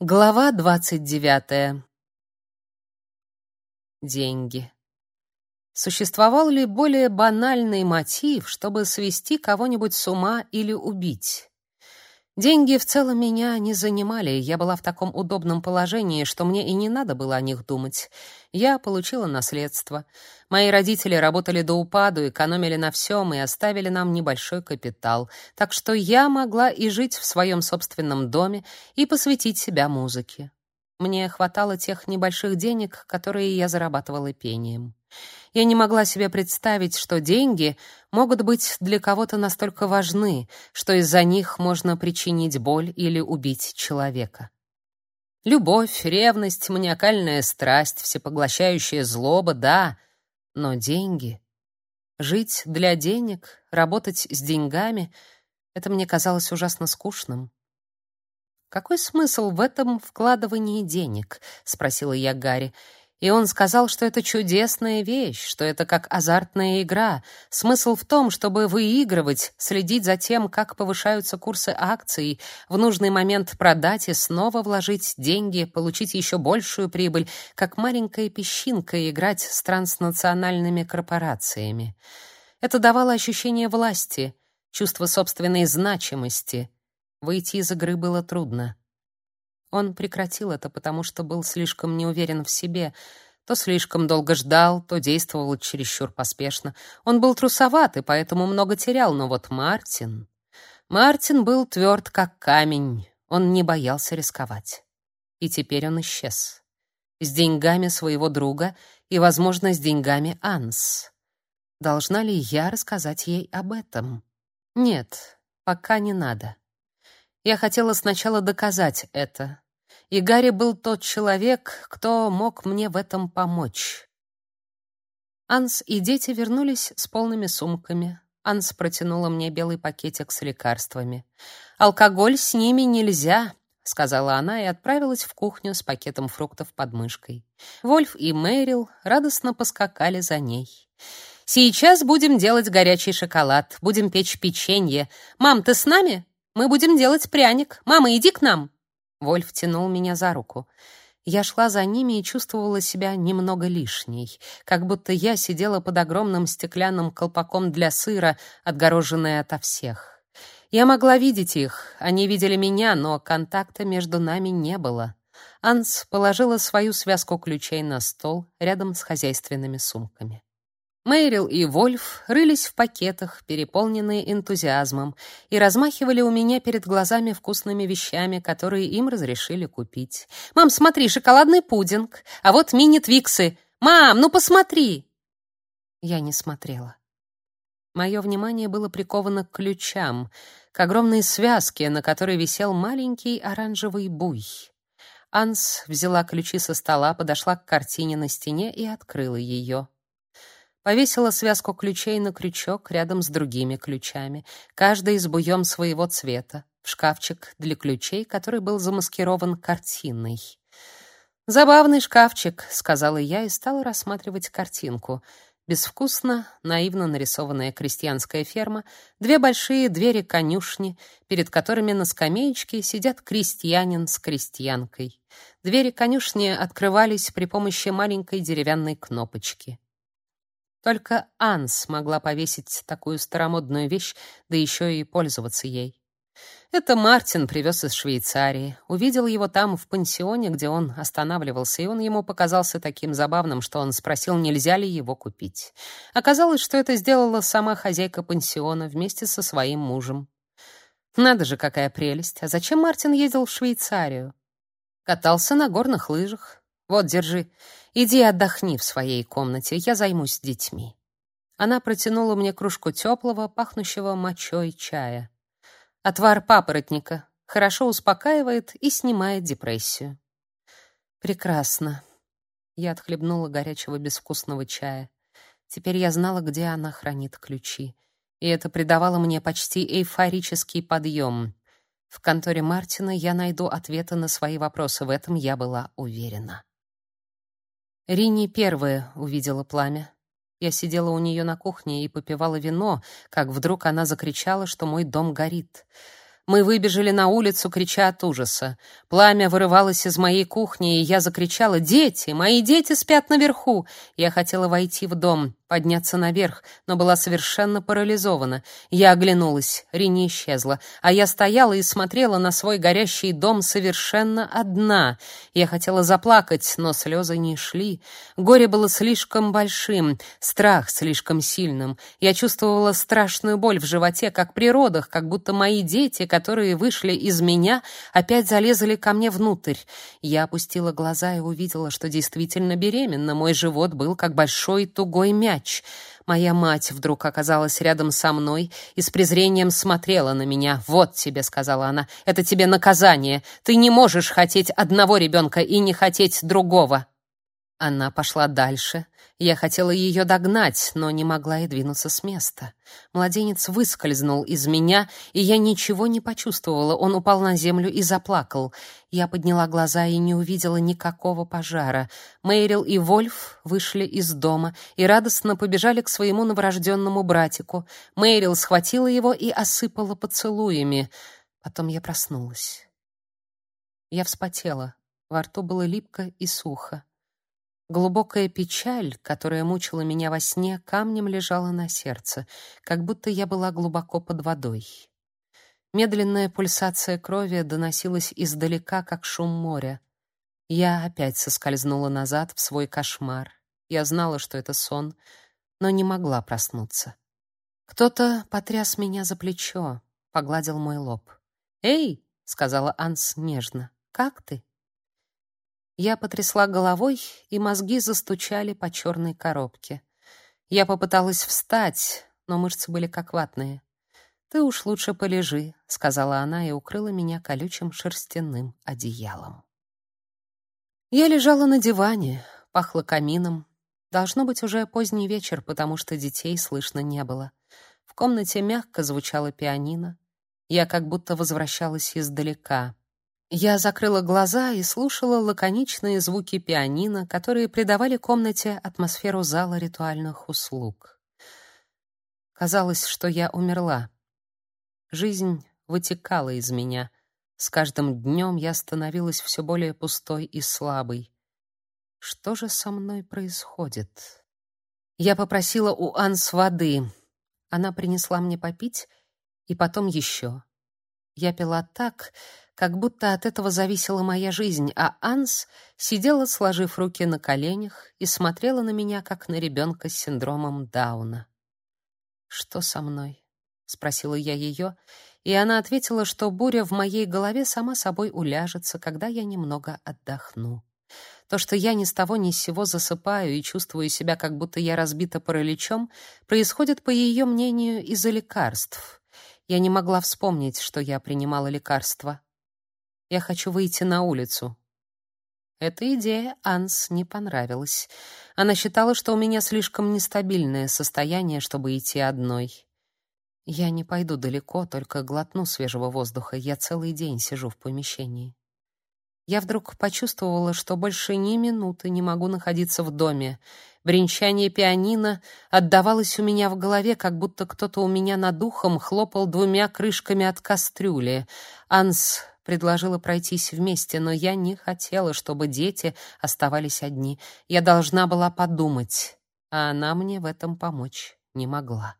Глава двадцать девятая. Деньги. Существовал ли более банальный мотив, чтобы свести кого-нибудь с ума или убить? Деньги в целом меня не занимали, я была в таком удобном положении, что мне и не надо было о них думать. Я получила наследство. Мои родители работали до упаду, экономили на всем и оставили нам небольшой капитал, так что я могла и жить в своем собственном доме, и посвятить себя музыке. Мне хватало тех небольших денег, которые я зарабатывала пением. Я не могла себе представить, что деньги могут быть для кого-то настолько важны, что из-за них можно причинить боль или убить человека. Любовь, ревность, маниакальная страсть, всепоглощающая злоба, да, но деньги... Жить для денег, работать с деньгами — это мне казалось ужасно скучным. «Какой смысл в этом вкладывании денег?» — спросила я Гарри. И он сказал, что это чудесная вещь, что это как азартная игра. Смысл в том, чтобы выигрывать, следить за тем, как повышаются курсы акций, в нужный момент продать и снова вложить деньги, получить еще большую прибыль, как маленькая песчинка играть с транснациональными корпорациями. Это давало ощущение власти, чувство собственной значимости. Выйти из игры было трудно. Он прекратил это, потому что был слишком неуверен в себе, то слишком долго ждал, то действовал чересчур поспешно. Он был трусоват и поэтому много терял, но вот Мартин... Мартин был тверд, как камень, он не боялся рисковать. И теперь он исчез. С деньгами своего друга и, возможно, с деньгами Анс. Должна ли я рассказать ей об этом? Нет, пока не надо. Я хотела сначала доказать это. И Гарри был тот человек, кто мог мне в этом помочь. Анс и дети вернулись с полными сумками. Анс протянула мне белый пакетик с лекарствами. «Алкоголь с ними нельзя», — сказала она и отправилась в кухню с пакетом фруктов под мышкой. Вольф и Мэрил радостно поскакали за ней. «Сейчас будем делать горячий шоколад, будем печь печенье. Мам, ты с нами?» Мы будем делать пряник. Мама, иди к нам. Вольф тянул меня за руку. Я шла за ними и чувствовала себя немного лишней, как будто я сидела под огромным стеклянным колпаком для сыра, отгороженная ото всех. Я могла видеть их, они видели меня, но контакта между нами не было. Анс положила свою связку ключей на стол рядом с хозяйственными сумками. Мэрил и Вольф рылись в пакетах, переполненные энтузиазмом, и размахивали у меня перед глазами вкусными вещами, которые им разрешили купить. «Мам, смотри, шоколадный пудинг! А вот мини-твиксы! Мам, ну посмотри!» Я не смотрела. Мое внимание было приковано к ключам, к огромной связке, на которой висел маленький оранжевый буй. Анс взяла ключи со стола, подошла к картине на стене и открыла ее повесила связку ключей на крючок рядом с другими ключами, каждый с буем своего цвета, в шкафчик для ключей, который был замаскирован картиной. «Забавный шкафчик», — сказала я и стала рассматривать картинку. Безвкусно, наивно нарисованная крестьянская ферма, две большие двери конюшни, перед которыми на скамеечке сидят крестьянин с крестьянкой. Двери конюшни открывались при помощи маленькой деревянной кнопочки. Только Анс могла повесить такую старомодную вещь, да еще и пользоваться ей. Это Мартин привез из Швейцарии. Увидел его там в пансионе, где он останавливался, и он ему показался таким забавным, что он спросил, нельзя ли его купить. Оказалось, что это сделала сама хозяйка пансиона вместе со своим мужем. Надо же, какая прелесть. А зачем Мартин ездил в Швейцарию? Катался на горных лыжах. Вот, держи. Иди отдохни в своей комнате, я займусь детьми. Она протянула мне кружку теплого, пахнущего мочой чая. Отвар папоротника хорошо успокаивает и снимает депрессию. Прекрасно. Я отхлебнула горячего безвкусного чая. Теперь я знала, где она хранит ключи, и это придавало мне почти эйфорический подъем. В конторе Мартина я найду ответы на свои вопросы, в этом я была уверена. Рини первая увидела пламя. Я сидела у нее на кухне и попивала вино, как вдруг она закричала, что мой дом горит. Мы выбежали на улицу, крича от ужаса. Пламя вырывалось из моей кухни, и я закричала «Дети! Мои дети спят наверху!» Я хотела войти в дом, подняться наверх, но была совершенно парализована. Я оглянулась, Рини исчезла, а я стояла и смотрела на свой горящий дом совершенно одна. Я хотела заплакать, но слезы не шли. Горе было слишком большим, страх слишком сильным. Я чувствовала страшную боль в животе, как при родах, как будто мои дети, которые вышли из меня, опять залезли ко мне внутрь. Я опустила глаза и увидела, что действительно беременна. Мой живот был как большой тугой мяч. Моя мать вдруг оказалась рядом со мной и с презрением смотрела на меня. «Вот тебе», — сказала она, — «это тебе наказание. Ты не можешь хотеть одного ребенка и не хотеть другого». Она пошла дальше. Я хотела ее догнать, но не могла и двинуться с места. Младенец выскользнул из меня, и я ничего не почувствовала. Он упал на землю и заплакал. Я подняла глаза и не увидела никакого пожара. Мейрил и Вольф вышли из дома и радостно побежали к своему новорожденному братику. Мейрил схватила его и осыпала поцелуями. Потом я проснулась. Я вспотела. Во рту было липко и сухо. Глубокая печаль, которая мучила меня во сне, камнем лежала на сердце, как будто я была глубоко под водой. Медленная пульсация крови доносилась издалека, как шум моря. Я опять соскользнула назад в свой кошмар. Я знала, что это сон, но не могла проснуться. Кто-то потряс меня за плечо, погладил мой лоб. "Эй", сказала Анс нежно. "Как ты?" Я потрясла головой, и мозги застучали по черной коробке. Я попыталась встать, но мышцы были как ватные. «Ты уж лучше полежи», — сказала она и укрыла меня колючим шерстяным одеялом. Я лежала на диване, пахло камином. Должно быть уже поздний вечер, потому что детей слышно не было. В комнате мягко звучало пианино. Я как будто возвращалась издалека. Я закрыла глаза и слушала лаконичные звуки пианино, которые придавали комнате атмосферу зала ритуальных услуг. Казалось, что я умерла. Жизнь вытекала из меня. С каждым днем я становилась все более пустой и слабой. Что же со мной происходит? Я попросила у Анс воды. Она принесла мне попить и потом еще. Я пила так, как будто от этого зависела моя жизнь, а Анс сидела, сложив руки на коленях, и смотрела на меня, как на ребенка с синдромом Дауна. «Что со мной?» — спросила я ее, и она ответила, что буря в моей голове сама собой уляжется, когда я немного отдохну. То, что я ни с того ни с сего засыпаю и чувствую себя, как будто я разбита параличом, происходит, по ее мнению, из-за лекарств. Я не могла вспомнить, что я принимала лекарства. Я хочу выйти на улицу. Эта идея Анс не понравилась. Она считала, что у меня слишком нестабильное состояние, чтобы идти одной. Я не пойду далеко, только глотну свежего воздуха. Я целый день сижу в помещении. Я вдруг почувствовала, что больше ни минуты не могу находиться в доме. Бренчание пианино отдавалось у меня в голове, как будто кто-то у меня над ухом хлопал двумя крышками от кастрюли. Анс предложила пройтись вместе, но я не хотела, чтобы дети оставались одни. Я должна была подумать, а она мне в этом помочь не могла.